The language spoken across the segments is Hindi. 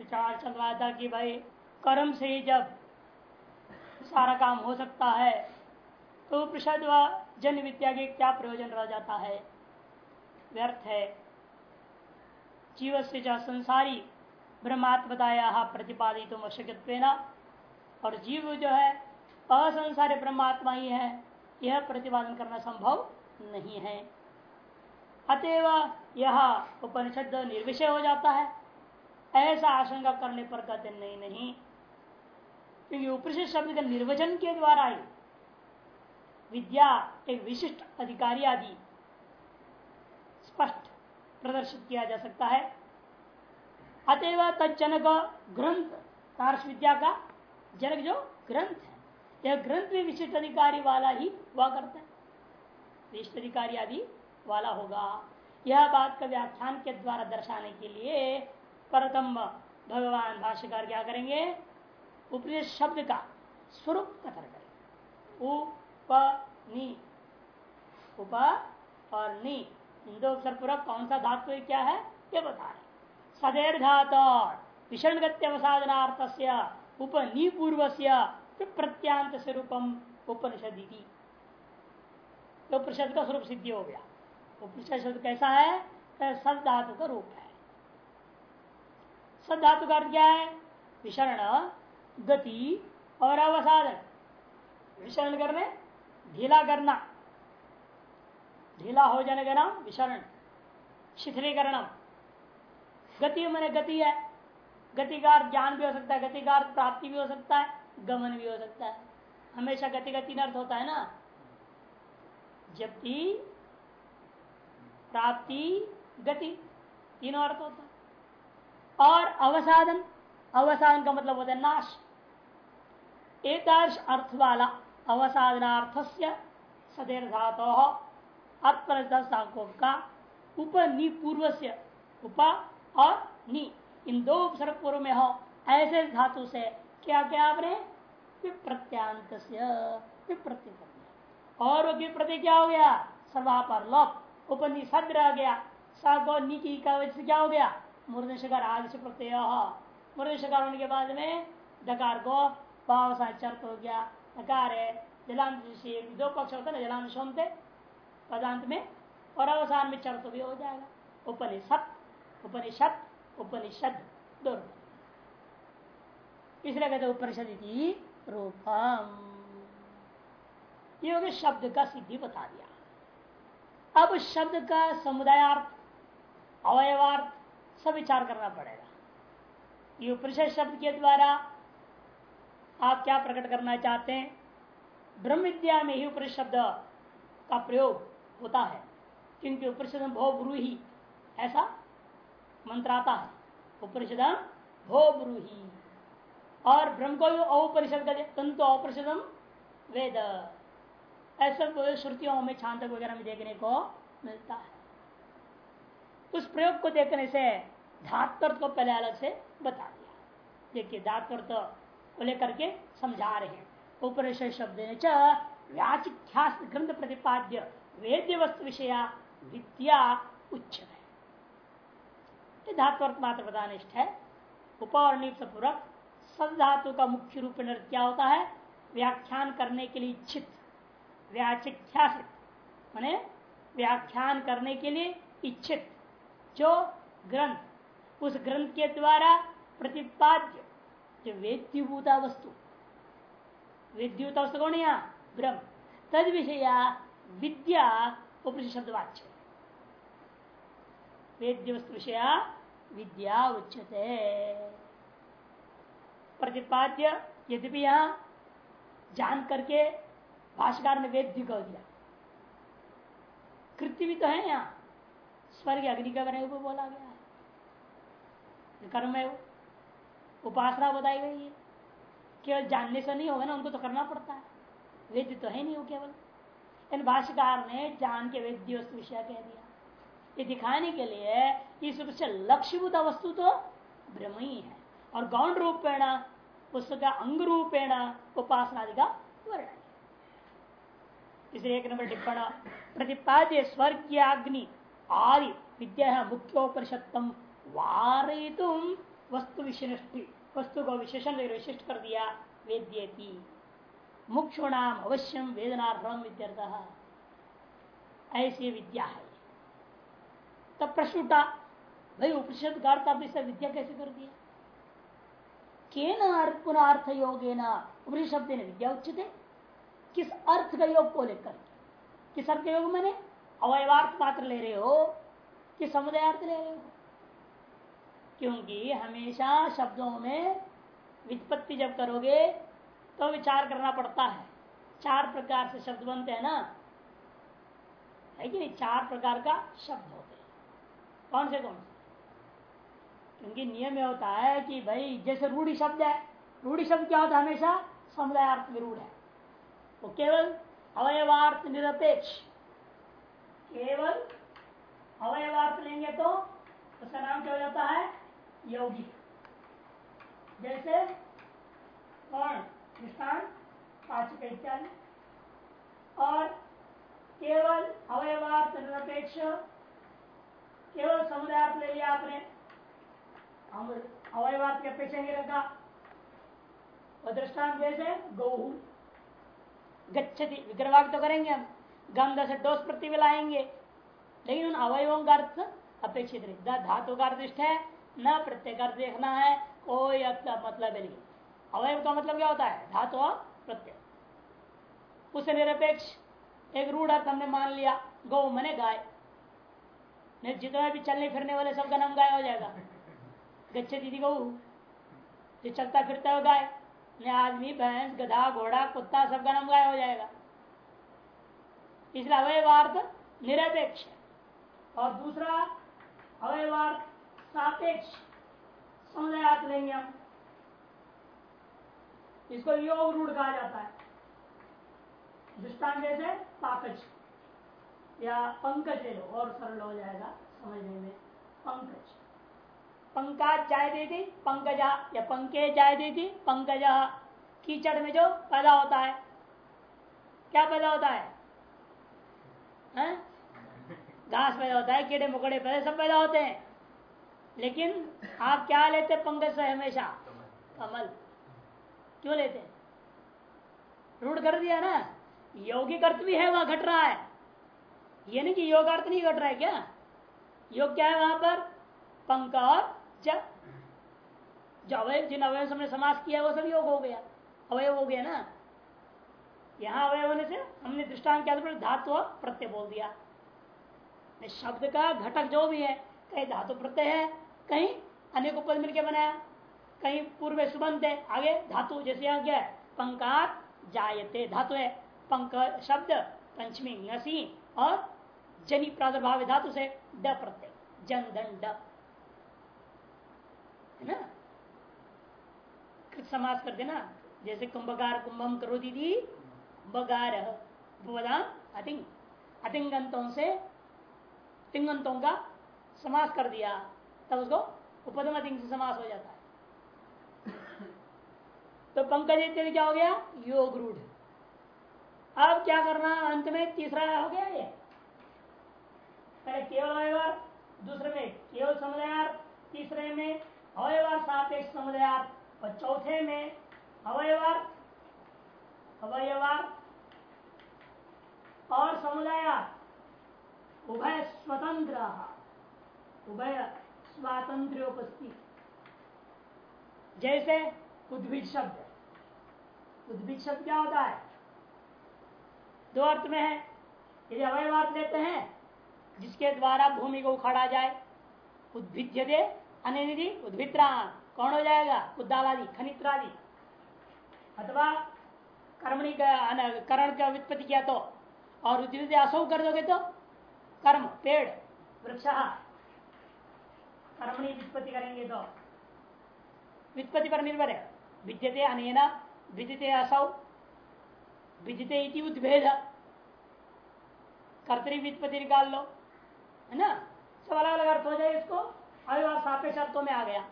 विचार चल रहा था कि भाई, कर्म से ही जब सारा काम हो सकता है तो प्रसाद व जन विद्या के क्या प्रयोजन रह जाता है? व्यर्थ है। जीव से संसारी ब्रह्मात्मताया प्रतिपादित अशक्य और जीव जो है, असंसारी ब्रह्मात्मा ही है, यह प्रतिपादन करना संभव नहीं है। अतएव यह उपनिषद निर्विषय हो जाता है। ऐसा आशंका करने पर कहते नहीं नहीं। क्योंकि उपनिषद शब्द के निर्वचन के द्वारा ही विद्या एक विशिष्ट अधिकारी आदि स्पष्ट प्रदर्शित किया जा सकता है। अतएव तत्जनक ग्रंथ तारस विद्या का जनक जो ग्रंथ है, यह ग्रंथ भी विशिष्ट अधिकारी वाला ही हुआ करता है। विशिष्ट अधिकारी आदि वाला होगा। यह बात का व्याख्यान के द्वारा दर्शाने के लिए प्रथम भगवान भाष्यकार क्या करेंगे? उपनिषद शब्द का स्वरूप कथन करेंगे। उप नी उप और नी इन दो अक्षर पूर्वक कौन सा धातु क्या है? ये बता रहे सदैर धातु विषण गत्यवसाधनार्थ उपनी पूर्व से प्रत्यांत स्वरूपम उपनिषद उपनिषद का स्वरूप सिद्धि हो गया। उपनिषद शब्द कैसा है? सद धातु का रूप है। सद धातु का अर्थ क्या है? विषण, गति और अवसाधन विषरण करने, ढीला करना। ढीला हो जाने का नाम विषरण शिथिलीकरण। गति मैंने गति है। गतिकार ज्ञान भी हो सकता है, गतिकार प्राप्ति भी हो सकता है, गमन भी हो सकता है। हमेशा गति का तीन अर्थ होता है ना? जबकि प्राप्ति, गति। तीनों अर्थ होता है। और अवसाधन अवसाधन का मतलब होता है नाश। एक अर्थ वाला अवसाधनार्थ से सदैर धातो अत्परको का उप नि पूर्व से उप और नि। इन दो उपसर्ग पूर्व में हो, ऐसे धातु से क्या क्या आपने विप्रत्यांत विप्रत्य और वो विप्रति क्या हो गया? सर्वापर लोप उपनिषद रह गया। सगो नीति का वजह से क्या हो गया? मूर्धशकार आदि से प्रत्यय मूर्धशकार होने के बाद में डकार को भाव चर्त हो गया। डकार है, जलांत दो पक्ष होता ना, जलांत सोमते पदांत में, और अवसान में चर्त भी हो जाएगा। उपनिषद उपनिषद उपनिषद, दोनों। इसलिए कहते उपनिषद रूपम। ये शब्द का सिद्धि बता दिया। अब शब्द का समुदायार्थ, अवयवार्थ सब विचार करना पड़ेगा। ये उपनिषद शब्द के द्वारा आप क्या प्रकट करना चाहते हैं? ब्रह्म विद्या में ही उपनिषद शब्द का प्रयोग होता है। क्योंकि उपनिषद भो गुरु ही, ऐसा मंत्र आता है। उपनिषद भो गुरु ही। और ब्रह्म को भी औपरिषद का तंतु औपरिषदम वेद। ऐसा श्रुतियों में छांतक वगैरह में देखने को मिलता है। उस प्रयोग को देखने से धात्वर्थ को पहले अलग से बता दिया। देखिए धात्वर्थ को लेकर के समझा रहे हैं। उपनिषद शब्द व्याचिख्यास ग्रंथ प्रतिपाद्य, वेद्य वस्तु विषया विद्या उच्च मात्र प्रधानिष्ठ है। उपवर्णित पूर्वक सब धातु का मुख्य रूप क्या होता है? व्याख्यान करने के लिए इच्छित। व्याचिख्यासित व्याख्यान करने के लिए इच्छित। जो ग्रंथ, उस ग्रंथ के द्वारा प्रतिपाद्य जो वेद्युभूता वस्तु वेद्युता वस्तु कौन यहाँ? ब्रह्म। तद विषया विद्या उपनिषद शब्दवाच्य। वेद्य वस्तु विषया विद्या उच्चते प्रतिपाद्य यद्यपि यहाँ जान करके भाषाकार ने वेद्य कह दिया। कृत्य भी तो है यहाँ। स्वर्ग अग्नि का बने बोला गया है। कर्म है वो। उपासना बताई गई है। केवल जानने से नहीं होगा ना, उनको तो करना पड़ता है। वेद्य तो है नहीं हो केवल। इन भाष्यकार ने जान के वेद्य वस्तु विषय कह दिया। ये दिखाने के लिए इस रूप से लक्ष्यभूत वस्तु तो ब्रह्म ही। है और गौण रूपेण, उसका अंग रूपेण उपासना का वर्णन। इसलिए एक नंबर टिप्पण। प्रतिपाद्य स्वर्गीय अग्नि। आदि। विद्या मुख्योपनिषत्तम वारयितुम वस्तु विशिष्टि वस्तु को विशेषण विशिष्ट कर दिया, वेद्यति। मुक्षुणाम अवश्यम वेदनार्थम विद्यर्थ। ऐसी विद्या है। तब प्रश्न उठा, भाई उपनिषद का अर्थ इसे विद्या कैसे कर दिया? केन पुनः अर्थ योगे न उपनिषद ने विद्या उचित किस अर्थ का योग को लेकर? किस अर्थ योग मैंने? अवयवार्थ मात्र ले रहे हो कि समुदाय अर्थ ले रहे हो। क्योंकि हमेशा शब्दों में वित्पत्ति जब करोगे तो विचार करना पड़ता है। चार प्रकार से शब्द बनते हैं ना। है कि नहीं? चार प्रकार का शब्द होते हैं। कौन से कौन से? क्योंकि नियम यह होता है कि भाई, जैसे रूढ़ी शब्द है, रूढ़ी शब्द क्या होता है? हमेशा समुदाय अर्थ में रूढ़ है। वो केवल अवयवार्थ निरपेक्ष केवल अवयवार्थ लेंगे तो उसका नाम क्या हो जाता है? यौगिक जैसे कौन दृष्टान पाचक इत्यादि। और केवल अवयवार्थ निरपेक्ष, केवल समुदाय ले लिया आपने अवयवार्थ के अपेक्षा नहीं रखा। और दृष्टान जैसे गौ गच्छति विग्रवाग तो करेंगे हम। गंध से डोस प्रति लाएँगे लेकिन उन अवयवों का अर्थ अपेक्षित नहीं। धातु का अर्थ है, न प्रत्येक अर्थ देखना है, कोई मतलब नहीं। अवयव का मतलब क्या होता है? धातु और प्रत्यय। उसे निरपेक्ष, एक रूढ़ अर्थ हमने मान लिया, गौ मने गाय। जितने भी चलने फिरने वाले सबका नाम गाय हो जाएगा। गच्छे दीदी गौ, जो चलता फिरता हो गाय आदमी, भैंस, गधा, घोड़ा, कुत्ता, सबका नाम गाय हो जाएगा। इसलिए अवयवार्थ निरपेक्ष और दूसरा अवयवार्थ सापेक्ष। समुदाय लेंगे हम। इसको योग रूढ़ कहा जाता है। दृष्टान जैसे पाकज या पंकज ले और सरल हो जाएगा समझने में। पंकज। पंकज जाय दे पंकजा या पंके जाय दे थी पंकज कीचड़ में जो पैदा होता है। क्या पैदा होता है, घास पैदा होता है, कीड़े मकोड़े पैदा सब पैदा होते हैं। लेकिन आप क्या लेते पंकज से हमेशा? कमल। क्यों लेते रूढ़ कर दिया ना? यौगिक अर्थ भी है, वहाँ घट रहा है। ये नहीं कि योग अर्थ नहीं घट रहा है क्या? योग क्या है वहाँ पर? पंक और ज जो अवय जिन अवयव से हमने समास किया, वो सब योग हो गया। अवयव हो गया ना? यहाँ अवयव होने से हमने दृष्टांत क्या धातु प्रत्यय बोल दिया। शब्द का घटक जो भी है, कहीं धातु प्रत्यय है, कहीं अनेक उपद मिलकर बनाया, कहीं पूर्व सुबंध है, आगे धातु, जैसे यहाँ क्या पंकार जायते धातु है, पंक शब्द, पंचमी नसी और जनी प्रादुर्भाव धातु से ड प्रत्यय, जन दंड है ना? समास कर देना, जैसे कुंभकार कुंभम करो दीदी कुंभकार अतिंग। अतिंगंतों से, तिंगंतों का समास कर दिया। तब उसको उपदम अधिक से समास हो जाता है। तो पंकज इत्यादि क्या हो गया? योग रूढ़। अब क्या करना? अंत में तीसरा हो गया ये। पहले केवल अवयवार दूसरे में केवल समुदाय तीसरे में अवयवार सापेक्ष समुदाय और चौथे में अवयवार अवयवार और समुदाय उभय स्वतंत्र, उभय स्वातंत्र उपस्थित। जैसे उद्भिद शब्द उद्भिद शब्द क्या होता है? दो अर्थ में है। यदि अवयवार्थ लेते हैं, जिसके द्वारा भूमि को उखाड़ा जाए उद्भिद्य दे अनिधि उद्भिद्रा कौन हो जाएगा? उद्दालादि खनित्रादि अथवा कर्मणी का करण का व्युत्पत्ति किया तो? और उद्भिद असौ कर दोगे तो? कर्म, पेड़, वृक्ष। कर्मणी व्युत्पत्ति करेंगे तो? व्युत्पत्ति पर निर्भर है। विद्यते अनेना, विदिते असौ। विदिते इति उद्भेद। कर्तरी व्युत्पत्ति निकाल लो। है ना? सब अलग अलग अर्थ हो जाए इसको। अविवाह सापेक्ष अर्थों में आ गया।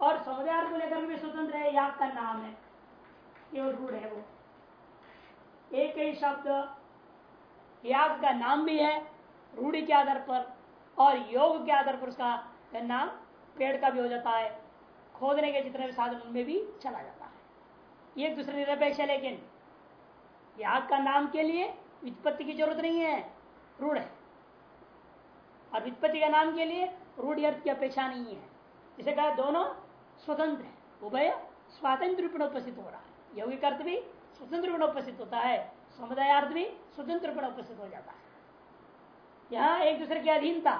और समुदाय अर्थ को लेकर भी स्वतंत्र है याग का नाम है केवल रूढ़ है वो। एक ही शब्द याग का नाम भी है, रूढ़ी के आधार पर, और योग के आधार पर उसका नाम पेड़ का भी हो जाता है। खोदने के जितने भी साधन उनमें भी चला जाता है। एक दूसरे निरपेक्ष है, लेकिन याग का नाम के लिए वित्पत्ति की ज़रूरत नहीं है, रूढ़ है। और वित्पत्ति का नाम के लिए रूढ़ अर्थ की अपेक्षा नहीं है। इसे कहा दोनों स्वतंत्र है, उभय स्वातंत्र रूप में उपस्थित हो रहा है। यौगिक अर्थ भी स्वतंत्र रूप उपस्थित होता है, समुदाय अर्थ भी स्वतंत्र रूप उपस्थित हो जाता है। यहाँ एक दूसरे की अधीनता,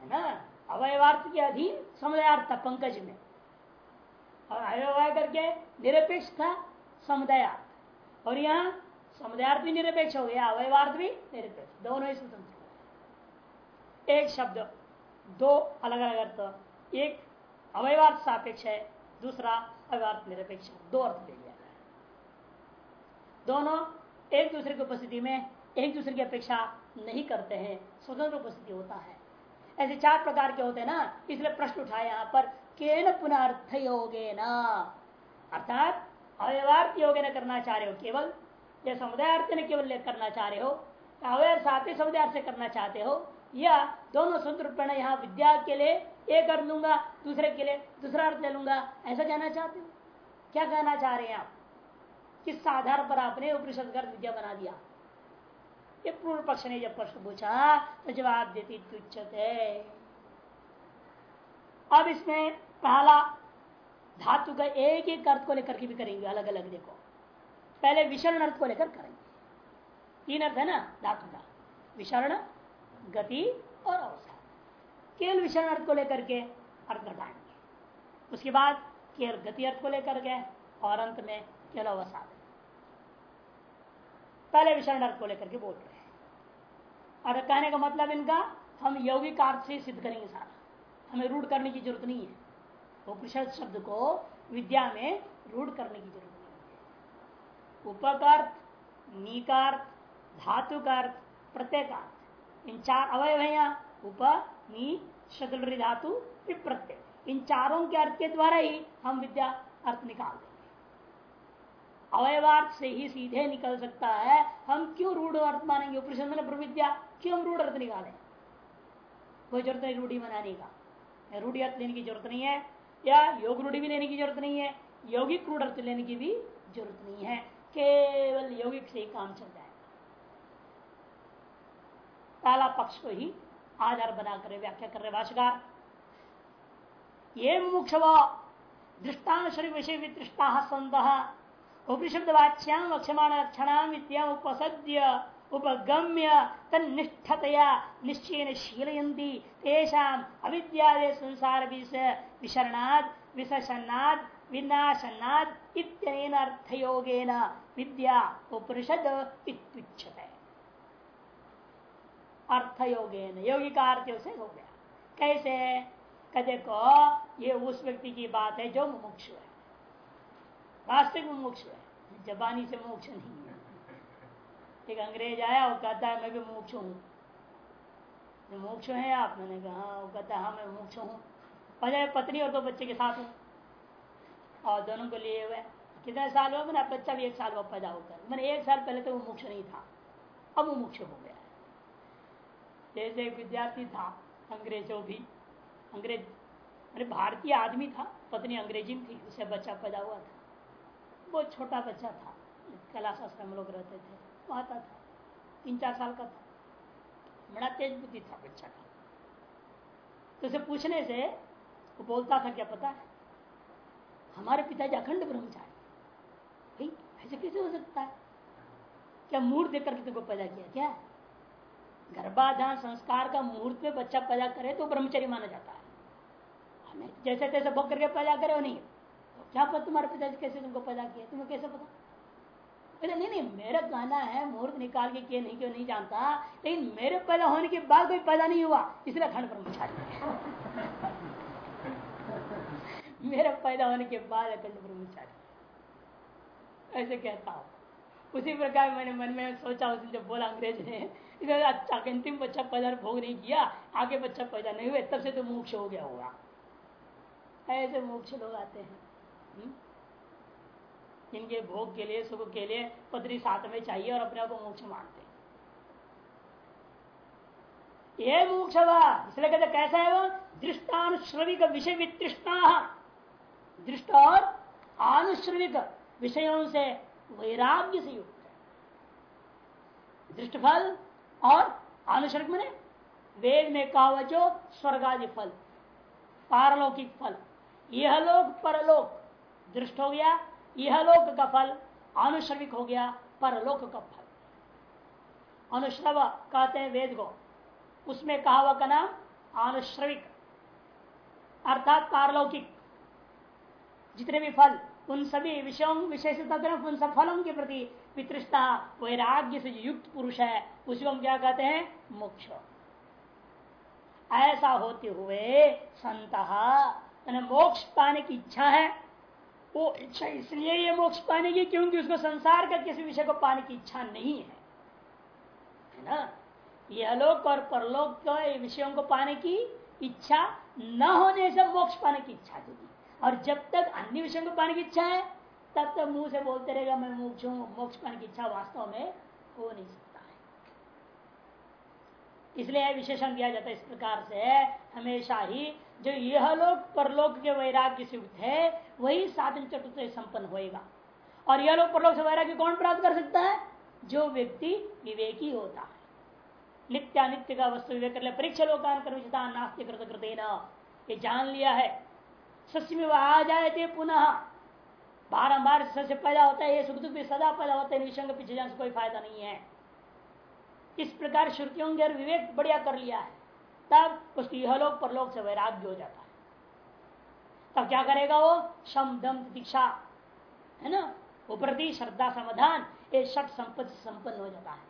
है ना? अवयवार्थ के अधीन समुदायार्थ था पंकज में। और अवयवाय करके निरपेक्ष था समुदायार्थ और यहाँ समुदायार्थ भी निरपेक्ष हो गया, अवयवार्थ भी निरपेक्ष, दोनों ही स्वतंत्र एक शब्द, दो अलग अलग अर्थ। एक अवयवार्थ सापेक्ष है, दूसरा अवयवार्थ निरपेक्ष दो अर्थ ले लिया गया दोनों एक दूसरे की उपस्थिति में एक दूसरे की अपेक्षा नहीं करते हैं, स्वतंत्र उपस्थिति होता है। ऐसे चार प्रकार के होते हैं ना, इसलिए प्रश्न उठाए यहाँ पर, केन पुनः अर्थ योगे न अर्थात अव्यवार्थ योग न करना चाह रहे हो केवल, या समुदाय अर्थ ने केवल करना चाह रहे हो साथ ही समुदाय से करना चाहते हो या दोनों स्वतंत्र यहाँ विद्या के लिए एक अर्थ लूँगा, दूसरे के लिए दूसरा अर्थ ले लूँगा। ऐसा कहना चाहते हो? क्या कहना चाह रहे हैं आप? किस आधार पर आपने उपनिषद कर विद्या बना दिया? ये पूर्व पक्ष ने जब प्रश्न पूछा तो जवाब देती तुच्छते। अब इसमें पहला धातु का एक एक अर्थ को लेकर के भी करेंगे अलग अलग देखो। पहले विशरण अर्थ को लेकर करेंगे। तीन अर्थ है ना, धातु का। विशरण गति और अवसाद केवल विषण अर्थ को लेकर के अर्थ घटाएँगे उसके बाद केवल गति अर्थ को लेकर के और अंत में केवल अवसाद। पहले विषण अर्थ को लेकर के बोल रहे हैं। और कहने का मतलब इनका, हम यौगिक अर्थ से सिद्ध करेंगे सारा। हमें रूढ़ करने की ज़रूरत नहीं है। उपनिषद शब्द को विद्या में रूढ़ करने की ज़रूरत नहीं है। उपकर्थ नीकार्थ धातुकार्थ प्रत्येकार्थ इन चार अवयव है यहाँ उप, नी शत्रुरी धातु प्रत्यय इन चारों के अर्थ के द्वारा ही हम विद्या अर्थ निकाल देंगे। अवयवार्थ से ही सीधे निकल सकता है। हम क्यों रूढ़ अर्थ मानेंगे? उपनिषद प्रविद्या, क्यों हम रूढ़ अर्थ निकालें? कोई ज़रूरत नहीं रूढ़ी बनाने का। रूढ़ी अर्थ लेने की ज़रूरत नहीं है, या योग रूढ़ी भी लेने की ज़रूरत नहीं है, यौगिक रूढ़ अर्थ लेने की भी ज़रूरत नहीं है। केवल यौगिक से ही काम चल जाएगा। पहला पक्ष को ही आधार बनाकर व्याख्या कर रहे भाषाकार ये मुमुक्ष दृष्टान शरीर विषय वितृष्टा संत उपनिषद वाच्याम वक्षमाण लक्षणाम विद्या उपसद्य, उपगम्य तनिष्ठतया निश्चय शीलयती तेषाम अविद्यादे संसार विशरणाद विशनाद विनाशनाद इत्यनेन अर्थयोगेन विद्या उपनिषद इत्युच्यते। अर्थयोगेन योगी का अर्थ से हो गया। कैसे? कदे को ये उस व्यक्ति की बात है जो मुमुक्ष है। वास्तविक मुमुक्ष है, जबानी से मोक्ष नहीं है। एक अंग्रेज़ आया, वो कहता है, मैं भी मोक्ष हूँ। मोक्ष है आप? मैंने कहा हाँ। वो कहता है हाँ मैं मोक्ष हूँ। पहले पत्नी और दो बच्चे के साथ हूँ। और दोनों को लिए हुए। कितने साल हुआ मैंने बच्चा भी एक साल हुआ पैदा होकर मैंने एक साल पहले तो वो मोक्ष नहीं था। अब वो मोक्ष हो गया। जैसे एक विद्यार्थी था, अंग्रेज़ों भी। अंग्रेज़ मैंने भारतीय आदमी था, पत्नी अंग्रेज़ी में थी उसे बच्चा पैदा हुआ था। बहुत छोटा बच्चा था कैलाश आश्रम में लोग रहते थे, वो आता था तीन चार साल का था। बड़ा तेज बुद्धि था बच्चा का। तो उसे पूछने से वो बोलता था, क्या पता है, हमारे पिताजी अखंड ब्रह्मचारी भाई, ऐसे कैसे हो सकता है? क्या मुहूर्त देकर के तुमको पैदा किया, क्या? गर्भाधान संस्कार का मुहूर्त में बच्चा पैदा करे तो ब्रह्मचर्य माना जाता है। हमें जैसे तैसे भोग करके पैदा करे वो नहीं। तो क्या पता तुम्हारे पिताजी कैसे तुमको पैदा किया तुम्हें कैसे पता? नहीं नहीं, मेरा कहना है, मुहूर्त निकाल के किए नहीं क्यों नहीं जानता। लेकिन मेरे पैदा होने के बाद कोई पैदा नहीं हुआ, इसलिए अखंड ब्रह्मचारी मेरे पैदा होने के बाद अखंड ब्रह्मचारी ऐसे कहता हूँ। उसी प्रकार मैंने मन में सोचा, उस जब बोला अंग्रेज़ ने अंतिम बच्चा पैदा भोग नहीं किया, आगे बच्चा पैदा नहीं हुए, तब से तो मोक्ष हो गया होगा। ऐसे मोक्ष लोग आते हैं। हम्म? इनके भोग के लिए, सुख के लिए पत्नी साथ में चाहिए और अपने आप को मोक्ष मानते ये मोक्षवा इसलिए कहते कैसा है वो? दृष्टानुश्रविक विषय वितृष्णा। दृष्ट और आनुश्रविक विषयों से वैराग्य से युक्त है। दृष्ट फल और आनुश्रविक मैंने वेद में कहा जो स्वर्ग आदि फल, पारलौकिक फल। यह लोक परलोक, दृष्ट हो गया, यह लोक का फल अनुश्रविक हो गया, परलोक का फल। अनुश्रव कहते हैं वेद को। उसमें कहा हुआ का नाम अनुश्रविक अर्थात पारलौकिक, जितने भी फल उन सभी विषयों विशेषता उन सब फलों के प्रति वितृष्टा वैराग्य से युक्त पुरुष है, उसी हम क्या कहते हैं? मोक्ष। ऐसा होते हुए संत मोक्ष पाने की इच्छा है, वो इच्छा इसलिए ये मोक्ष पाने की क्योंकि उसको संसार का किसी विषय को पाने की इच्छा नहीं है। है ना? ये अलोक और परलोक के विषयों को पाने की इच्छा न होने से मोक्ष पाने की इच्छा होगी और जब तक अन्य विषयों को पाने की इच्छा है, तब तक मुँह से बोलते रहेगा, मैं मोक्ष हूँ, मोक्ष पाने की इच्छा वास्तव में हो नहीं सकता है। इसलिए विशेषण दिया जाता है इस प्रकार से, हमेशा ही जो यह लोग परलोक के वैराग्य से युक्त है, वही साधन चतुर्थ संपन्न होएगा। और यह लोग परलोक से वैराग्य कौन प्राप्त कर सकता है? जो व्यक्ति विवेकी होता है। नित्यानित्य का वस्तु विवेक कर ले परीक्षा लोकान कर्मचिता नास्तिक ये जान लिया है। सस्य में वह आ जाए थे पुनः। बारम्बार सस्य पैदा होता है, ये सुख दुख भी सदा पैदा होता है निशंग पीछे जाने से कोई फ़ायदा नहीं है। इस प्रकार श्रुतियों के विवेक बढ़िया कर लिया है। तब उसकी यह लोग परलोक से वैराग्य हो जाता है। तब क्या करेगा वो? शम दम दीक्षा है ना? उपरति श्रद्धा समाधान, ये षट संपत्ति संपन्न हो जाता है।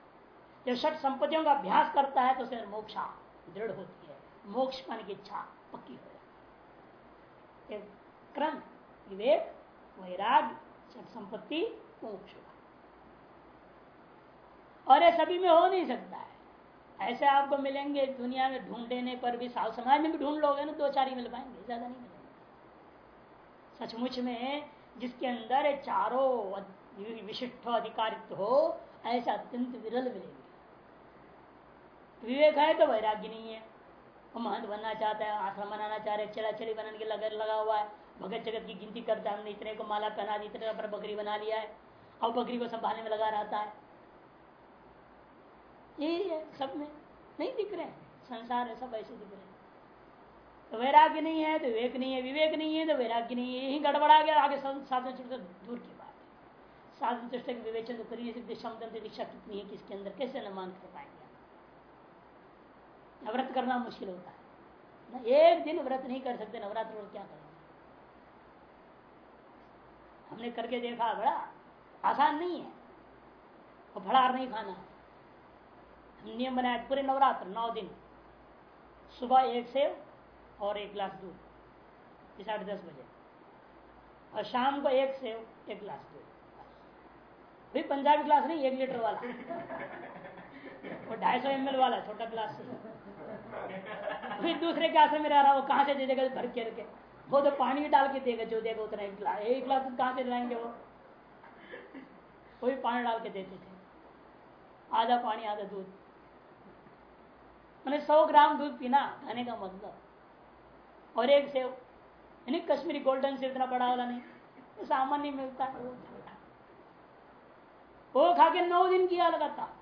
जब षट संपत्तियों का अभ्यास करता है तो उसे मोक्षा, दृढ़ होती है। मोक्ष पाने की इच्छा पक्की हो जाती है क्रम, विवेक वैराग्य संपत्ति मोक्ष। और ये सभी में हो नहीं सकता है। ऐसे आपको मिलेंगे, दुनिया में ढूंढ ढूँढने पर भी साल समाज में भी ढूंढ लोगे ना दो चार ही मिल पाएँगे, ज़्यादा नहीं मिलेंगे। सचमुच में जिसके अंदर चारों विशिष्ट अधिकारित हो, ऐसा अत्यंत विरल मिलेंगे। विवेक है तो वैराग्य नहीं है। वो महंत बनना चाहता है, आश्रम बनाना चाह रहे चला चली बनाने के लगा लगा हुआ है। भगत जगत की गिनती करता है, हमने इतने को माला पहना दी, इतने पर बकरी बना लिया है। और बकरी को संभालने में लगा रहता है। यही है सब में। नहीं दिख रहे संसार है, सब ऐसे दिख रहे तो वैराग्य नहीं है तो विवेक नहीं है। विवेक नहीं है तो वैराग्य नहीं है। यही गड़बड़ा गया, आगे साधन चुट दूर की बात है। साधन चुष्ट विवेचन तो करिए क्षमता दीक्षा कितनी है, किसके अंदर कैसे अनुमान कर पाएँगे? व्रत करना मुश्किल होता है। ना, एक दिन व्रत नहीं कर सकते, नवरात्र और क्या करेंगे? हमने करके देखा, बड़ा आसान नहीं है। और फड़ार नहीं खाना। है नियम बनाया पूरे नवरात्र, नौ दिन। सुबह एक सेव और एक गिलास दूध। साढ़े दस बजे। और शाम को एक सेव, एक गिलास दूध। भाई, पंजाबी गिलास नहीं, एक लीटर वाला। वो ढाई सौ एम वाला, छोटा गिलास। फिर दूसरे के आश्रम में रह रहा, वो कहाँ से दे देगा भर के रखे वो तो पानी डाल के देगा, जो देगा उतना एक गिलास एक गिलास कहाँ से लाएँगे वो? वही पानी डाल के देते थे। आधा पानी, आधा दूध। मैंने सौ ग्राम दूध पीना, खाने का मतलब। और एक सेव, यानी कश्मीरी गोल्डन से इतना बड़ा वाला नहीं तो सामान्य मिलता वो वो खा के नौ दिन किया लगातार।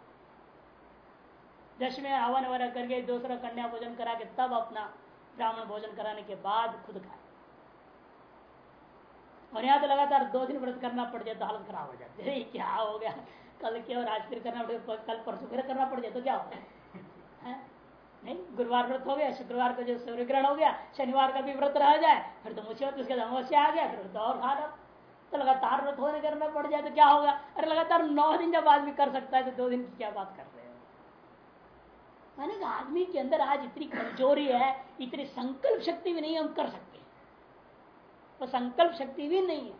में हवन वगैरह करके दूसरा कन्या भोजन करा के तब अपना ब्राह्मण भोजन कराने के बाद खुद खाए। और यहाँ तो लगातार दो दिन व्रत करना पड़ जाए तो हालत खराब हो जाती है। क्या हो गया? कल के और आज फिर करना पड़े कल परसों फिर करना पड़ जाए तो क्या है नहीं, गुरुवार व्रत हो गया, शुक्रवार को जो सूर्य ग्रहण हो गया, शनिवार का भी व्रत रह जाए, फिर तो मुसीबत उसके अमावस्या आ गया, फिर तो और खा लो। तो लगातार व्रत होने करना पड़ जाए तो क्या होगा? अरे लगातार नौ दिन जब आदमी कर सकता है तो दो दिन की क्या बात कर मैंने आदमी के अंदर आज इतनी कमज़ोरी है, इतनी संकल्प शक्ति भी नहीं हम कर सकते वो संकल्प शक्ति भी नहीं है।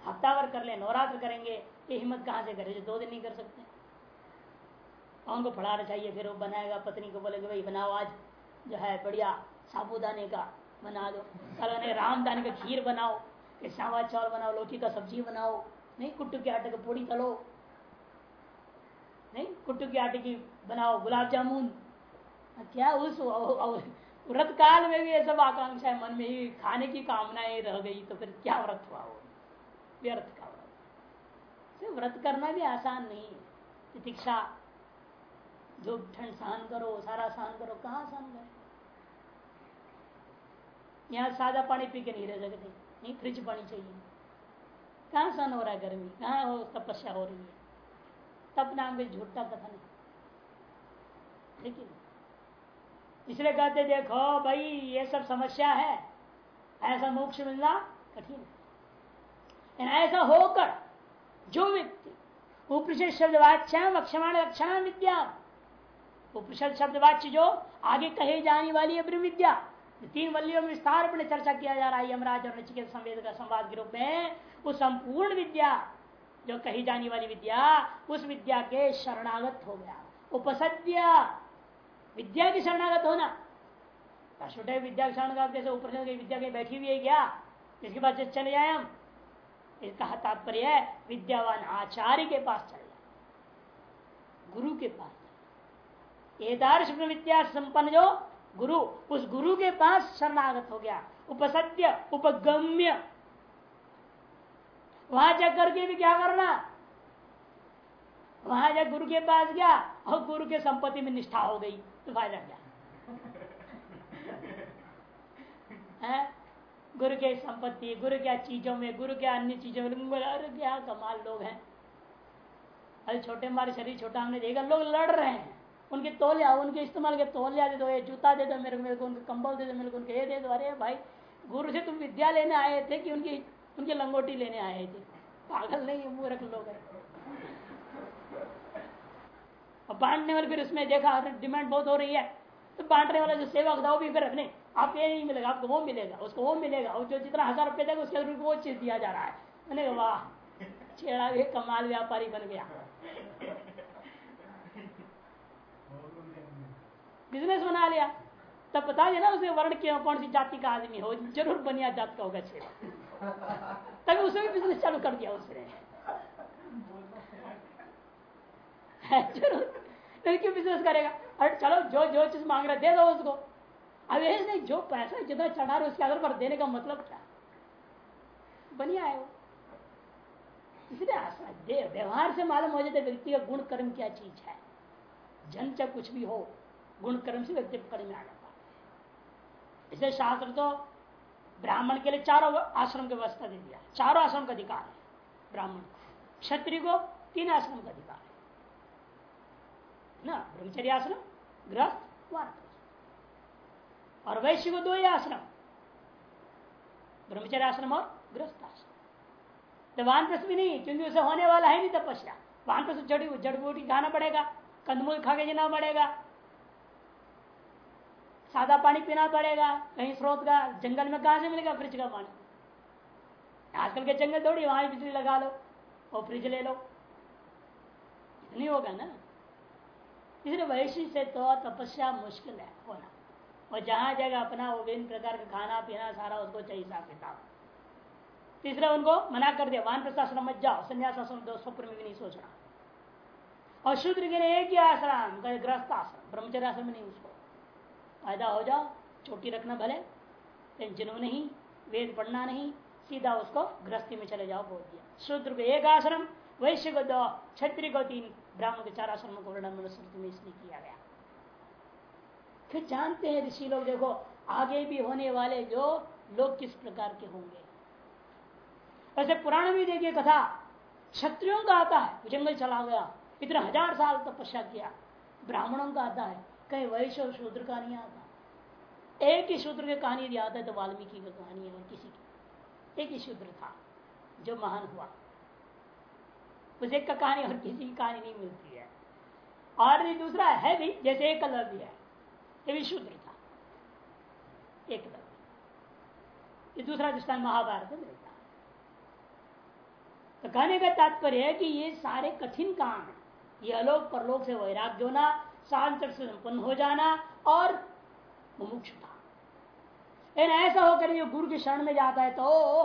हफ्तावर कर ले, नवरात्र करेंगे, ये हिम्मत कहाँ से करे? जो दो दिन नहीं कर सकते। उनको पढ़ाना चाहिए, फिर वो बनाएगा, पत्नी को बोलेगा, भाई बनाओ आज, जो है बढ़िया साबुदाने का बना दो। कल उन्हें रामदाने का खीर बनाओ सावा चावल बनाओ, लौकी का सब्ज़ी बनाओ, नहीं कुट्टू के आटे का पूड़ी तलो नहीं कुट्टू की आटे की बनाओ, गुलाब जामुन। क्या उस व्रत काल में भी ये सब आकांक्षा मन में ही खाने की कामनाएँ रह गई तो फिर क्या व्रत हुआ वो? व्यर्थ का व्रत। व्रत करना भी आसान नहीं है। प्रतीक्षा धूप ठंड सहन करो, सारा सहन करो, कहाँ सहन करो? यहाँ सादा पानी पी के नहीं रह सकते, नहीं, फ्रिज पानी चाहिए। कहाँ सहन हो रहा है गर्मी? कहाँ हो तपस्या हो रही है? तब नाम के झूठा कथन लेकिन इसलिए कहते देखो भाई, ये सब समस्या है। ऐसा मोक्ष मिलना कठिन है। ऐसा होकर जो व्यक्ति उपनिषद शब्दवाच्या अक्षमाण लक्षण विद्या, उपनिषद शब्दवाच्य जो आगे कहे जाने वाली है विद्या तीन वल्लियों में विस्तार पर चर्चा किया जा रहा है यमराज और नचिकेत संवेद का संवाद के रूप में, वो संपूर्ण विद्या जो कही जाने वाली विद्या, उस विद्या के शरणागत हो गया। उपसद्य, विद्या की शरणागत होना। छोटे विद्या के शरणागत, जैसे ऊपर विद्या के बैठी हुई है क्या? इसके बाद चले जाए हम। इसका तात्पर्य है, विद्यावान आचार्य के पास चल जाए। गुरु के पास एदार्श विद्या संपन्न जो, गुरु, उस गुरु के पास शरणागत हो गया। उपसत्य उपगम्य वहाँ जाकर करके भी क्या करना? वहाँ जा गुरु के पास गया और गुरु के संपत्ति में निष्ठा हो गई तो फ़ायदा क्या? है? गुरु के संपत्ति, गुरु क्या चीज़ों में, गुरु क्या अन्य चीज़ों में? अरे क्या कमाल लोग हैं। अरे छोटे हमारे शरीर, छोटा हमने देखा, लोग लड़ रहे हैं। उनके तोलिया, उनके इस्तेमाल के तोलिया दे दो, ये जूता दे दो, मेरे को मेरे को उनके कंबल दे दो, मेरे को उनके ये दे दो। अरे भाई, गुरु से तुम विद्या लेने आए थे कि उनकी उनकी लंगोटी लेने आए थे। पागल नहीं मूर्ख लोग है। बांटने वाले फिर उसमें देखा, डिमांड बहुत हो रही है। तो बांटने वाला जो सेवक था, वो भी फिर नहीं आप ये नहीं मिलेगा, आपको वो मिलेगा, उसको वो मिलेगा। और जो जितना हज़ार रुपये देगा, उसके वो चीज़ दिया जा रहा है। मैंने वाह, छेड़ा भी कमाल व्यापारी बन गया। बिज़नेस बना लिया। तब बता देना उसने वर्ण क्यों कौन सी जाति का आदमी हो ज़रूर बनिया जात का होगा छेड़ा। तभी उसने भी बिज़नेस चालू कर दिया उसने। ज़रूर। क्यों बिज़नेस करेगा? अरे चलो, जो जो चीज़ मांग रहे दे दो उसको। अब ऐसे नहीं, जो पैसा जितना चढ़ा रहे उसके आधार पर देने का मतलब क्या? बनिया है वो। इसलिए व्यवहार से मालूम हो जाता व्यक्ति का गुण कर्म क्या चीज़ है। जन चाहे कुछ भी हो गुण कर्म से व्यक्ति कर्म आ है इसे शास्त्र तो ब्राह्मण के लिए चारों आश्रम की व्यवस्था दे दिया। चारों आश्रम का अधिकार है ब्राह्मण को। क्षत्रिय को तीन आश्रम का अधिकार है। ना, ब्रह्मचर्य आश्रम ग्रस्त और वैश्य को दो ही आश्रम, ब्रह्मचर्य आश्रम और गृहस्थ आश्रम। तो वान प्रश्न भी नहीं, क्योंकि उसे होने वाला है नहीं तपस्या। वान प्रश्न जड़ी जड़ बूटी खाना पड़ेगा, कंदमूल खा के जीना पड़ेगा। सादा पानी पीना पड़ेगा, कहीं स्रोत का जंगल में कहा से मिलेगा? फ्रिज का पानी। आजकल के जंगल थोड़ी, वहाँ बिजली लगा लो और फ्रिज ले लो। नहीं होगा ना? इसलिए वैश्य से तो तपस्या मुश्किल है होना। और जहाँ जगह अपना विभिन्न प्रकार का खाना, पीना सारा उसको चाहिए हिसाब किताब। तीसरा उनको मना कर दिया, वान प्रस्थाश्रम मत जाओ संन्यास आश्रम दो स्वप्न में भी नहीं सोचना और शूद्र के लिए एक ही आश्रम ग्रस्त आश्रम ब्रह्मचर्य आश्रम नहीं उसको। फ़ायदा हो जाओ, चोटी रखना भले लेकिन टेंशन नहीं, वेद पढ़ना नहीं, सीधा उसको गृहस्थी में चले जाओ बोल दिया। शूद्र को एक आश्रम वैश्य को दो, क्षत्रिय को तीन, ब्राह्मण के चार आश्रम को वर्णन में इसलिए किया गया। फिर जानते हैं ऋषि लोग, देखो, आगे भी होने वाले जो लोग किस प्रकार के होंगे। वैसे पुराण में देखिए कथा, क्षत्रियों का आता है जंगल चला गया, इतने हज़ार साल तपस्या किया, ब्राह्मणों का आता है। कहीं वैश्य और शूद्र का नहीं आता एक ही शूद्र की कहानी यदि आता है तो वाल्मीकि की कहानी है किसी की। एक ही शूद्र था, जो महान हुआ। उस का कहानी और किसी की कहानी नहीं मिलती है। और दूसरा है भी, जैसे एक कलर भी है, ये भी शूद्र था। एक ये दूसरा दृष्टान महाभारत में मिलता है। तो कहने का तात्पर्य है कि ये सारे कठिन काम है। ये अलोक परलोक से वैराग्य होना शांत से संपन्न हो जाना और मुमुक्षता। लेकिन ऐसा होकर जो गुरु के शरण में जाता है तो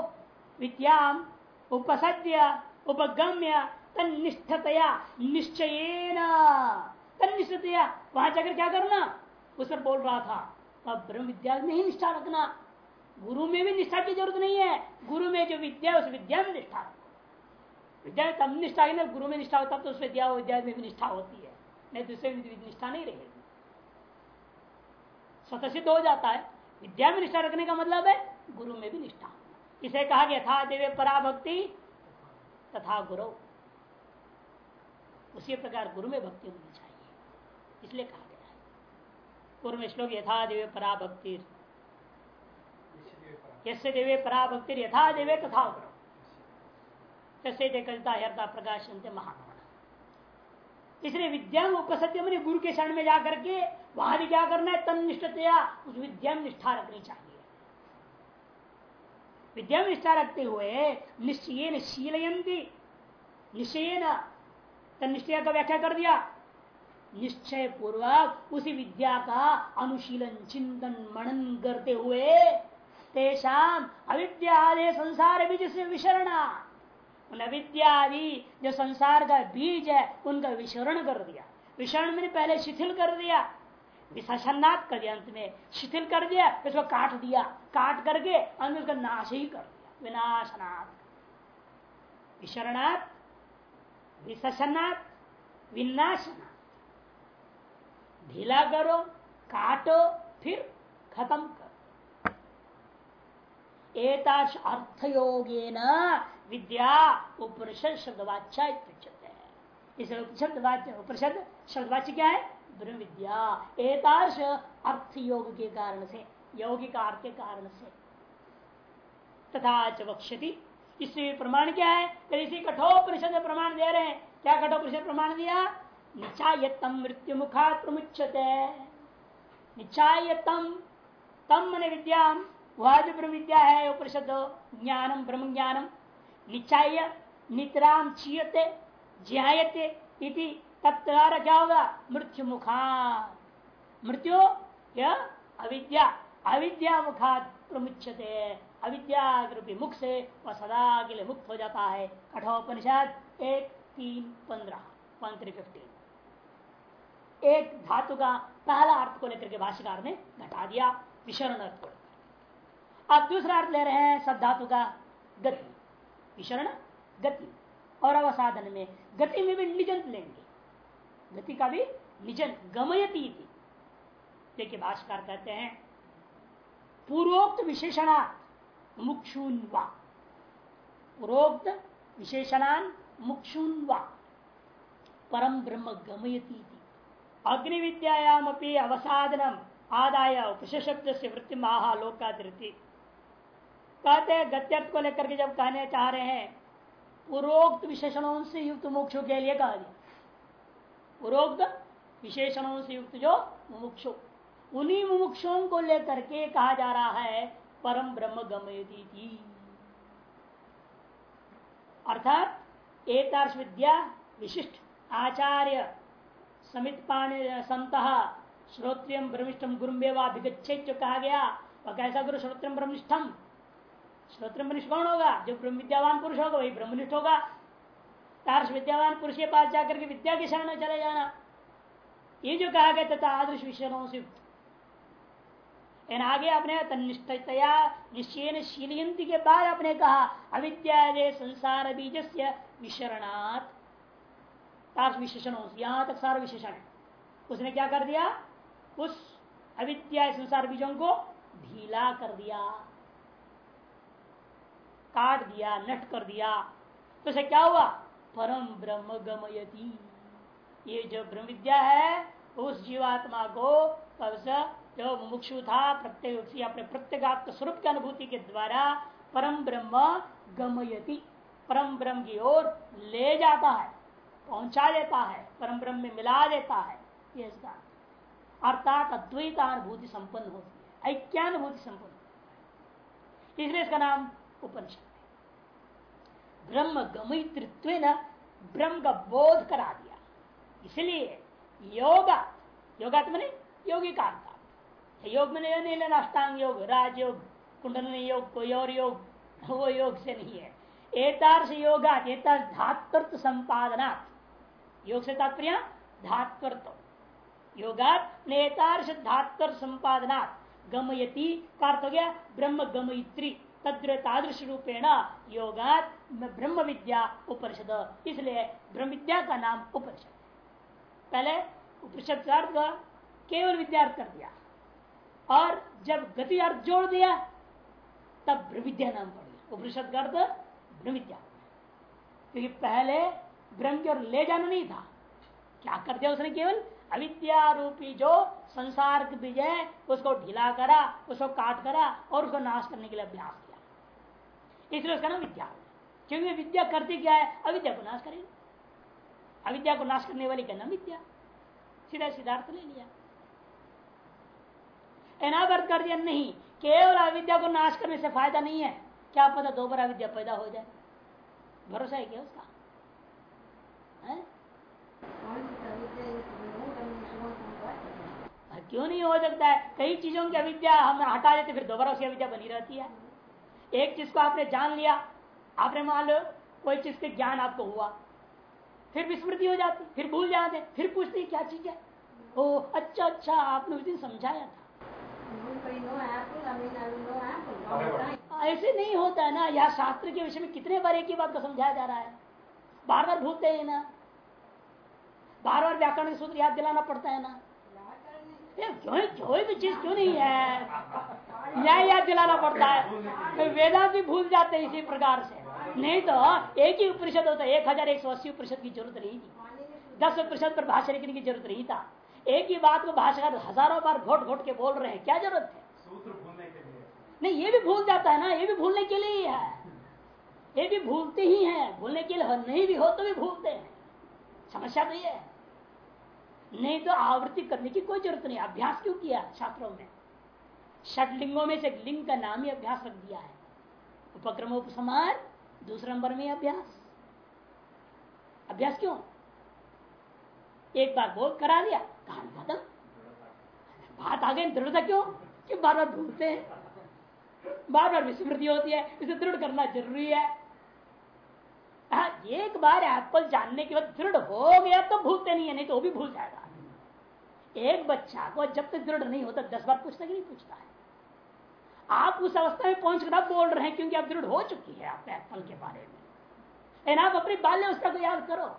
विद्याम उपसद्य, उपगम्य तनिष्ठतया निश्चय तनिष्ठतया वहाँ जाकर क्या करना? उस पर बोल रहा था, अब ब्रह्म विद्या में ही निष्ठा रखना। गुरु में भी निष्ठा की ज़रूरत नहीं है। गुरु में जो विद्या उस विद्या में निष्ठा विद्या तब निष्ठा ना, गुरु में निष्ठा होता तो उस विद्या विद्या में भी निष्ठा होती है। नहीं उससे निष्ठा नहीं रहेगी। स्वतः हो जाता है। विद्या में निष्ठा रखने का मतलब है, गुरु में भी निष्ठा। इसे कहा गया था, देवे पराभक्ति तथा गुरु। उसी प्रकार गुरु में भक्ति होनी चाहिए। इसलिए कहा गया है। पूर्व में श्लोक यथा देवे पराभक्ति। यसे देवे पराभक्ति यथा देवे तथा गुरु। जैसे कविता हरता प्रकाश महात्मा इसलिए विद्या में उपसत्य मैंने गुरु के शरण में जाकर के वहाँ भी क्या करना है? तनिष्ठतया उस विद्या में निष्ठा रखनी चाहिए। विद्या में निष्ठा रखते हुए निश्चय शीलयंती निश्चय तनिष्ठया का व्याख्या कर दिया। निश्चय पूर्वक उसी विद्या का अनुशीलन, चिंतन, मनन करते हुए तेषाम अविद्या संसार बीज से विशरणा अविद्या जो संसार का बीज है, उनका विशरण कर दिया। विशरण मैंने पहले शिथिल कर दिया। विशासनाथ कर दिया अंत में। शिथिल कर दिया उसको काट दिया। काट करके अंत उसका नाश ही कर दिया। विनाशनाथ विशरणात् विशनाथ विनाशनाथ ढीला करो, काटो, फिर खत्म करो। एताश अर्थयोगे न विद्या उपनिषद शब्दवाच्या इस उपनिषद उपनिषद शब्दवाच्य क्या है? ब्रह्म विद्या एताश अर्थ योग के कारण से, यौगिक अर्थ के कारण से। तथा च वक्षति इससे प्रमाण क्या है? इसी कठोपनिषद में प्रमाण दे रहे हैं, क्या कठोपनिषद प्रमाण दिया? निचायतम मृत्यु मुखा प्रमुचते निचायतम। तम मन विद्या। वह जो ब्रह्म विद्या है, उपनिषद, ज्ञानम ब्रह्म ज्ञानम निचाय नितराम चीयते, ज्यायते इति तत्कार क्या होगा मृत्यु मुखा मृत्यु क्या अविद्या अविद्या मुखा प्रमुचते अविद्या मुख से वह सदा के लिए मुक्त हो जाता है। कठोपनिषद एक, तीन, पंद्रह वन थ्री फिफ्टीन एक धातु का पहला अर्थ को लेकर के भाष्यकार ने घटा दिया, विशरण अर्थ को अब दूसरा अर्थ ले रहे हैं सब धातु का गति। विशरण गति और अवसाधन में। गति में भी निजंत लेंगे। गति का भी निजन गमयती देखिए भाष्कर कहते हैं, पूर्वोक्त विशेषणा मुक्षुन्वा। पूर्वोक्त विशेषणान मुक्षुन्वा। परम ब्रह्म गमयती अग्नि विद्यायाम अवसाधनम आदाय उपशब्द से वृत्ति महालोकादृति कहते हैं गत्यर्थ को लेकर के जब कहने चाह रहे हैं पूर्वोक्त विशेषणों से युक्त मोक्ष के लिए कहा दिया पूर्वोक्त विशेषणों से युक्त जो मुमुक्षु, उन्हीं मुमुक्षों को लेकर के कहा जा रहा है, परम ब्रह्म गमयती अर्थात एक विद्या विशिष्ट आचार्य समित पाने संत श्रोत्रियम ब्रह्मिष्ठम गुरुम्बेवाभिगछे जो कहा गया। वह कैसा गुरु? श्रोत्रियम ब्रह्मिष्ठम श्रोत्र मनुष्य कौन होगा, जो ब्रह्म विद्यावान पुरुष होगा, वही ब्रह्मनिष्ठ होगा। तार्श विद्यावान पुरुष के पास जाकर के विद्या के शरण में चले जाना। ये जो कहा गया, तथा आदर्श विषयों से। आगे आपने तनिष्ठतया निश्चय शीलयंती के बाद आपने कहा अविद्या संसार बीज से विशेषणों यहाँ तक सारा विशेषण। है उसने क्या कर दिया? उस अविद्या संसार बीजों को ढीला कर दिया। काट दिया, नष्ट कर दिया। तो से क्या हुआ? परम ब्रह्म गमयती। ये जो ब्रह्म विद्या है, उस जीवात्मा को जो मुक्षु था, प्रत्येक अपने प्रत्येगात्म स्वरूप की अनुभूति के द्वारा परम ब्रह्म गमयती। परम ब्रह्म की ओर ले जाता है, पहुँचा देता है, परम ब्रह्म में मिला देता है। ये इसका अर्थात अद्वैतानुभूति संपन्न होती है, ऐक्यानुभूति संपन्न इसलिए इसका नाम उपनिषद। ब्रह्म गमित्व ब्रह्म का बोध करा दिया इसलिए योगा योगा तो मैंने योगी का योग में नहीं लेना अष्टांग योग राजयोग कुंडल योग, कोई और योग, वो योग से नहीं है। एतार्श योगा धात्वर्थ संपादना योग से तात्पर्य धात्वर्थ। योगात नेतार्श धात्वर्थ संपादना गमयती, का अर्थ हो गया? ब्रह्म गमयित्री। तद्रतादृश रूपेण योगात ब्रह्म विद्या उपनिषद। इसलिए ब्रह्म विद्या का नाम उपनिषद। पहले उपनिषद का अर्थ केवल विद्यार्थ कर दिया। और जब गति अर्थ जोड़ दिया, तब ब्रह्म विद्या नाम पड़ गया। उपनिषद का अर्थ ब्रह्म विद्या क्योंकि पहले ब्रह्म की ओर ले जाना नहीं था। क्या कर दिया उसने केवल? अविद्या रूपी जो संसार बीज है, उसको ढीला करा, उसको काट करा और उसको नाश करने के लिए अभ्यास किया। इसलिए उसका नाम विद्या। क्योंकि विद्या करती क्या है? अविद्या को नाश करेगी। अविद्या को नाश करने वाली क्या नाम विद्या। सीधा सिद्धार्थ ले लिया। एनावर्त कर दिया, नहीं। केवल अविद्या को नाश करने से फ़ायदा नहीं है। क्या पता दोबारा विद्या पैदा हो जाए। भरोसा है क्या उसका? क्यों नहीं हो सकता है? कई चीज़ों की अविद्या हम हटा देते, फिर दोबारा उसकी अविद्या बनी रहती है। एक चीज़ को आपने जान लिया आपने मान लो कोई चीज़ के ज्ञान आपको हुआ फिर विस्मृति हो जाती फिर भूल जाते फिर पूछती क्या चीज़ है? ओ अच्छा अच्छा आपने उस दिन समझाया था। ऐसे नहीं होता है ना यहाँ शास्त्र के विषय में कितने बार एक ही बात को समझाया जा रहा है? बार बार भूलते हैं ना। बार बार व्याकरण सूत्र याद दिलाना पड़ता है ना। क्यों कोई भी चीज़ क्यों नहीं है? न्याय याद दिलाना पड़ता है। वेदांत भी भूल जाते हैं इसी प्रकार से। नहीं तो एक ही उपनिषद होता है एक हज़ार एक सौ अस्सी प्रतिशत की ज़रूरत नहीं थी। दस प्रतिशत पर भाषा लिखने की ज़रूरत नहीं था। एक ही बात को भाषा हज़ारों बार घोट घोट के बोल रहे हैं। क्या ज़रूरत है? नहीं ये भी भूल जाता है ना ये भी भूलने के लिए ही है। ये भी भूलते ही हैं। भूलने के लिए नहीं भी हो तो भी भूलते हैं। समस्या तो ये है। नहीं तो आवृत्ति करने की कोई ज़रूरत नहीं। अभ्यास क्यों किया छात्रों में? षट लिंगों में से लिंग का नाम ही अभ्यास रख दिया है। उपक्रम उपसमार दूसरे नंबर में अभ्यास। अभ्यास क्यों? एक बार बोल करा लिया कहा खत्म बात आ गई, दृढ़ता क्यों? कि बार बार भूलते हैं। बार बार विस्मृति होती है, इसे दृढ़ करना ज़रूरी है। हाँ एक बार एप्पल जानने के बाद दृढ़ हो गया तो भूलते नहीं है, नहीं तो वो भी भूल जाएगा। एक बच्चा को जब तक दृढ़ नहीं होता, दस बार पूछता कि नहीं पूछता है। आप उस अवस्था में पहुँच कर बोल रहे हैं क्योंकि आप दृढ़ हो चुकी है आप एप्पल के बारे में। लेकिन आप अपनी बाल्य अवस्था को याद करो।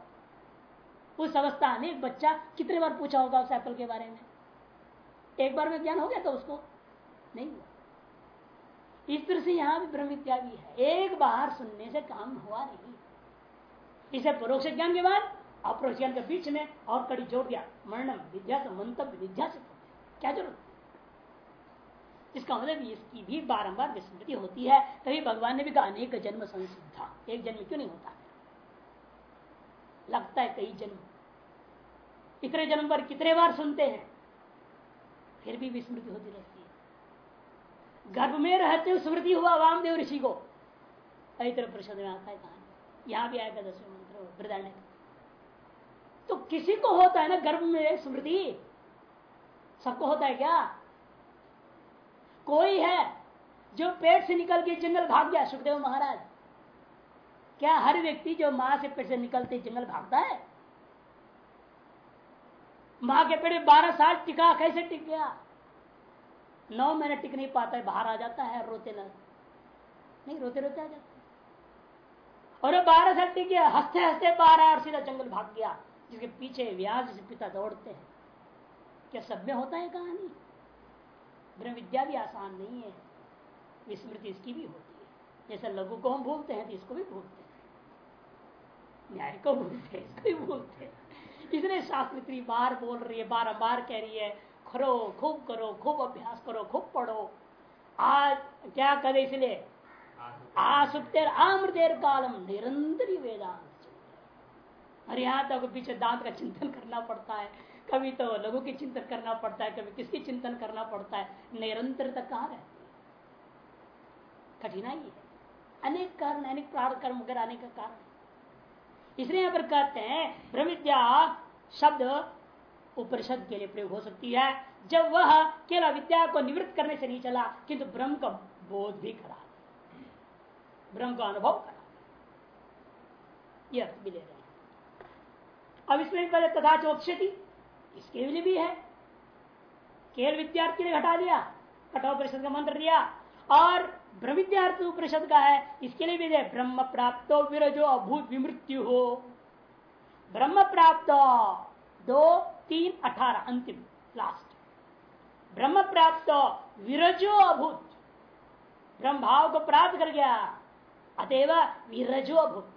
उस अवस्था में बच्चा कितने बार पूछा होगा उस एप्पल के बारे में? एक बार में ज्ञान हो गया था उसको? नहीं हुआ। इस तरह से यहाँ भी ब्रह्म विद्या भी है। एक बार सुनने से काम हुआ नहीं। इसे परोक्ष ज्ञान के बाद, अपरोक्ष ज्ञान के बीच में और कड़ी जोड़ दिया। मरणम विद्या से मंतव्य विद्या से क्या ज़रूरत? इसका मतलब इसकी भी बारंबार विस्मृति होती है, तभी भगवान ने भी कहा, अनेक जन्म संसिद्धा। एक जन्म क्यों नहीं होता? लगता है कई जन्म। इतने जन्म पर कितने बार सुनते हैं, फिर भी विस्मृति होती रहती है। गर्भ में रहते हुए स्मृति हुआ वामदेव ऋषि को। कई तरह प्रसाद में आता है कहानी। यहाँ भी आएगा दसवें मंत्र वृदारण्य तो किसी को होता है ना गर्भ में स्मृति? सबको होता है क्या? कोई है जो पेट से निकल के जंगल भाग गया, सुखदेव महाराज? क्या हर व्यक्ति जो माँ से पेट से निकलते जंगल भागता है? माँ के पेट बारह साल टिका, कैसे टिक गया? नौ महीने टिक नहीं पाता है, बाहर आ जाता है, रोते न नहीं, रोते रोते आ जाता और बारह साल टिक गया, हँसते हँसते आया और सीधा जंगल भाग गया, जिसके पीछे व्याज से पिता दौड़ते हैं। क्या सब में होता है कहानी? ब्रह्म विद्या भी आसान नहीं है। विस्मृति इसकी भी होती है। जैसे लघु को हम भूलते हैं तो इसको भी भूलते हैं। न्याय को भूलते हैं, इसको भी भूलते हैं। इसलिए शास्त्री बार बोल रही है बार बार कह रही है, खरो, खूब करो, खूब अभ्यास करो, खूब पढ़ो। आज क्या करे इसलिए? आसुप्तेर आमृतेर कालम, निरंतर वेदांत और यहाँ तक पीछे दांत का चिंतन करना पड़ता है। कभी तो लघु की चिंतन करना पड़ता है, कभी किसकी चिंतन करना पड़ता है? निरंतर तक कहा रहती है कठिनाई है। अनेक कारण, अनेक प्रार्थ कर्म वगैरह आने का कारण इसलिए यहाँ पर कहते हैं ब्रह्मविद्या शब्द उपनिषद के लिए प्रयोग हो सकती है। जब वह केवल विद्या को निवृत्त करने से नहीं चला, किंतु ब्रह्म का बोध भी करा ब्रह्म का अनुभव करा यह भी ले रहे अब इसमें पहले तथा चौक्षति इसके लिए भी है। केवल विद्यार्थी ने घटा दिया, कठोर परिषद का मंत्र दिया, और ब्रह्म विद्यार्थी उपनिषद का है, इसके लिए भी दे ब्रह्म प्राप्त विरजो अभूत विमृत्यु। हो ब्रह्म प्राप्त दो, तीन, अठारह, अंतिम लास्ट ब्रह्म प्राप्त विरजो अभूत। ब्रह्म भाव को प्राप्त कर गया, अतएव विरजो अभूत।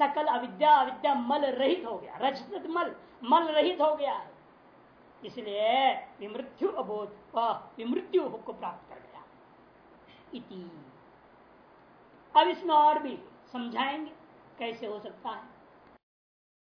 सकल अविद्या अविद्या मल रहित हो गया रजत मल मल रहित हो गया। है इसलिए विमृत्यु अबोध, वह विमृत्यु को प्राप्त कर गया। इति। अब इसमें और भी समझाएँगे, कैसे हो सकता है।